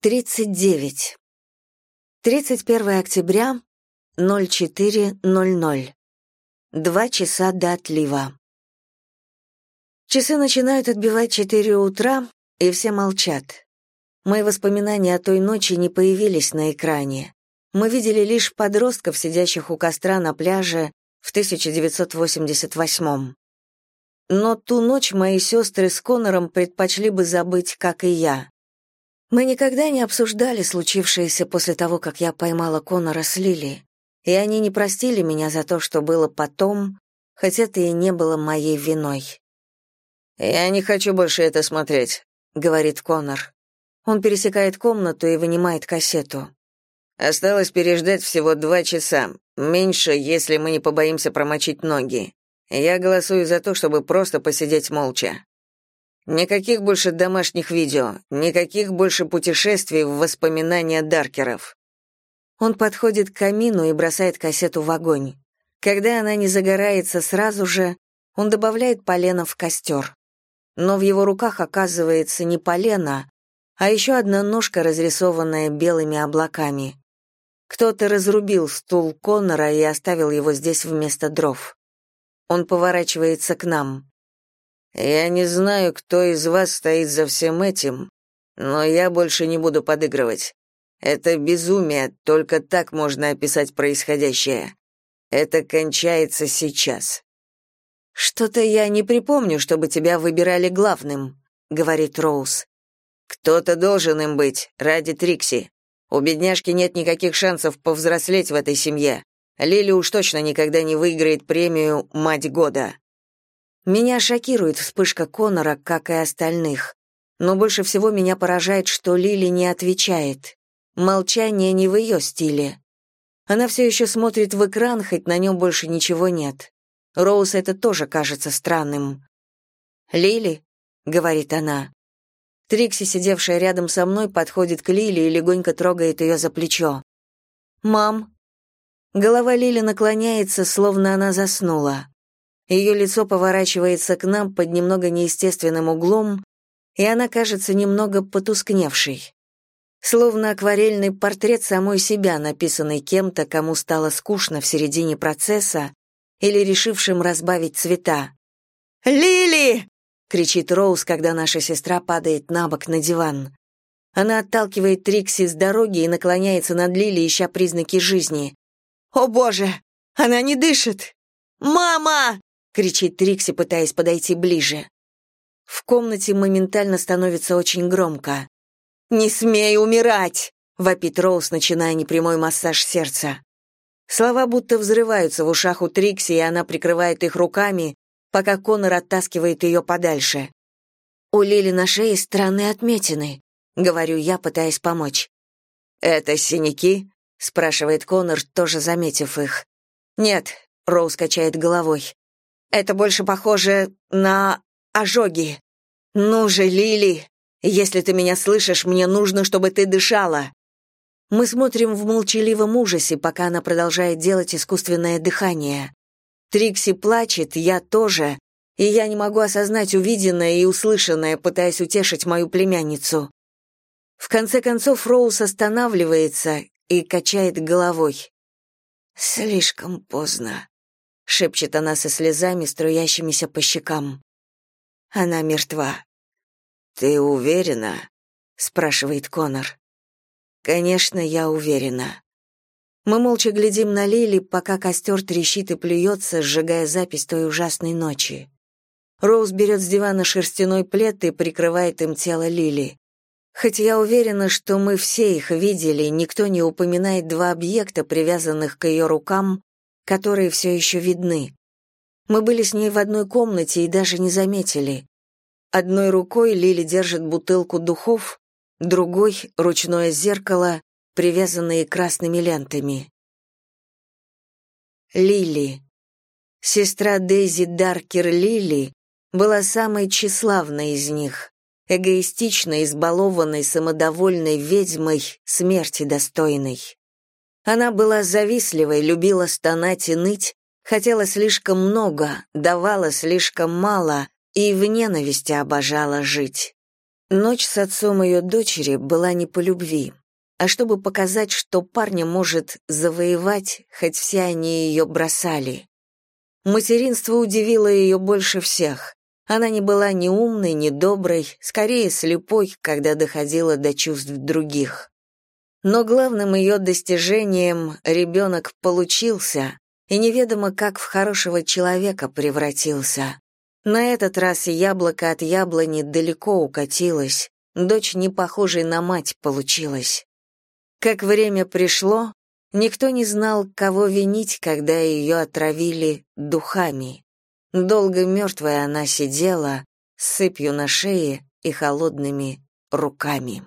39. 31 октября, 04.00. Два часа до отлива. Часы начинают отбивать 4 утра, и все молчат. Мои воспоминания о той ночи не появились на экране. Мы видели лишь подростков, сидящих у костра на пляже в 1988 Но ту ночь мои сестры с Конором предпочли бы забыть, как и я. Мы никогда не обсуждали случившееся после того, как я поймала Конора с Лили, и они не простили меня за то, что было потом, хотя это и не было моей виной. «Я не хочу больше это смотреть», — говорит Конор. Он пересекает комнату и вынимает кассету. «Осталось переждать всего два часа, меньше, если мы не побоимся промочить ноги. Я голосую за то, чтобы просто посидеть молча. Никаких больше домашних видео, никаких больше путешествий в воспоминания Даркеров. Он подходит к камину и бросает кассету в огонь. Когда она не загорается сразу же, он добавляет полено в костер. Но в его руках оказывается не полено, а еще одна ножка, разрисованная белыми облаками. Кто-то разрубил стул Коннора и оставил его здесь вместо дров. Он поворачивается к нам. Я не знаю, кто из вас стоит за всем этим, но я больше не буду подыгрывать. Это безумие, только так можно описать происходящее. Это кончается сейчас. Что-то я не припомню, чтобы тебя выбирали главным, говорит Роуз. Кто-то должен им быть, ради Трикси. У бедняжки нет никаких шансов повзрослеть в этой семье. Лили уж точно никогда не выиграет премию «Мать года». Меня шокирует вспышка Конора, как и остальных. Но больше всего меня поражает, что Лили не отвечает. Молчание не в ее стиле. Она все еще смотрит в экран, хоть на нем больше ничего нет. Роуз это тоже кажется странным. «Лили?» — говорит она. Трикси, сидевшая рядом со мной, подходит к Лили и легонько трогает ее за плечо. «Мам?» Голова Лили наклоняется, словно она заснула. Ее лицо поворачивается к нам под немного неестественным углом, и она кажется немного потускневшей. Словно акварельный портрет самой себя, написанный кем-то, кому стало скучно в середине процесса или решившим разбавить цвета. «Лили!» — кричит Роуз, когда наша сестра падает на бок на диван. Она отталкивает Трикси с дороги и наклоняется над Лили, ища признаки жизни. «О боже! Она не дышит! Мама!» Кричит Трикси, пытаясь подойти ближе. В комнате моментально становится очень громко. «Не смей умирать!» — вопит Роуз, начиная непрямой массаж сердца. Слова будто взрываются в ушах у Трикси, и она прикрывает их руками, пока Конор оттаскивает ее подальше. «У Лили на шее странные отметины», — говорю я, пытаясь помочь. «Это синяки?» — спрашивает Конор, тоже заметив их. «Нет», — Роуз качает головой. Это больше похоже на ожоги. Ну же, Лили, если ты меня слышишь, мне нужно, чтобы ты дышала. Мы смотрим в молчаливом ужасе, пока она продолжает делать искусственное дыхание. Трикси плачет, я тоже, и я не могу осознать увиденное и услышанное, пытаясь утешить мою племянницу. В конце концов Роуз останавливается и качает головой. Слишком поздно шепчет она со слезами, струящимися по щекам. Она мертва. Ты уверена? спрашивает Конор. Конечно, я уверена. Мы молча глядим на Лили, пока костер трещит и плюется, сжигая запись той ужасной ночи. Роуз берет с дивана шерстяной плед и прикрывает им тело Лили. Хоть я уверена, что мы все их видели, никто не упоминает два объекта, привязанных к ее рукам, которые все еще видны. Мы были с ней в одной комнате и даже не заметили. Одной рукой Лили держит бутылку духов, другой — ручное зеркало, привязанное красными лентами. Лили. Сестра Дейзи Даркер Лили была самой тщеславной из них, эгоистичной, избалованной, самодовольной ведьмой, смерти достойной. Она была завистливой, любила стонать и ныть, хотела слишком много, давала слишком мало и в ненависти обожала жить. Ночь с отцом ее дочери была не по любви, а чтобы показать, что парня может завоевать, хоть все они ее бросали. Материнство удивило ее больше всех. Она не была ни умной, ни доброй, скорее слепой, когда доходила до чувств других. Но главным ее достижением ребенок получился, и неведомо как в хорошего человека превратился. На этот раз яблоко от яблони далеко укатилось, дочь не похожей на мать получилась. Как время пришло, никто не знал, кого винить, когда ее отравили духами. Долго мертвая она сидела, с сыпью на шее и холодными руками.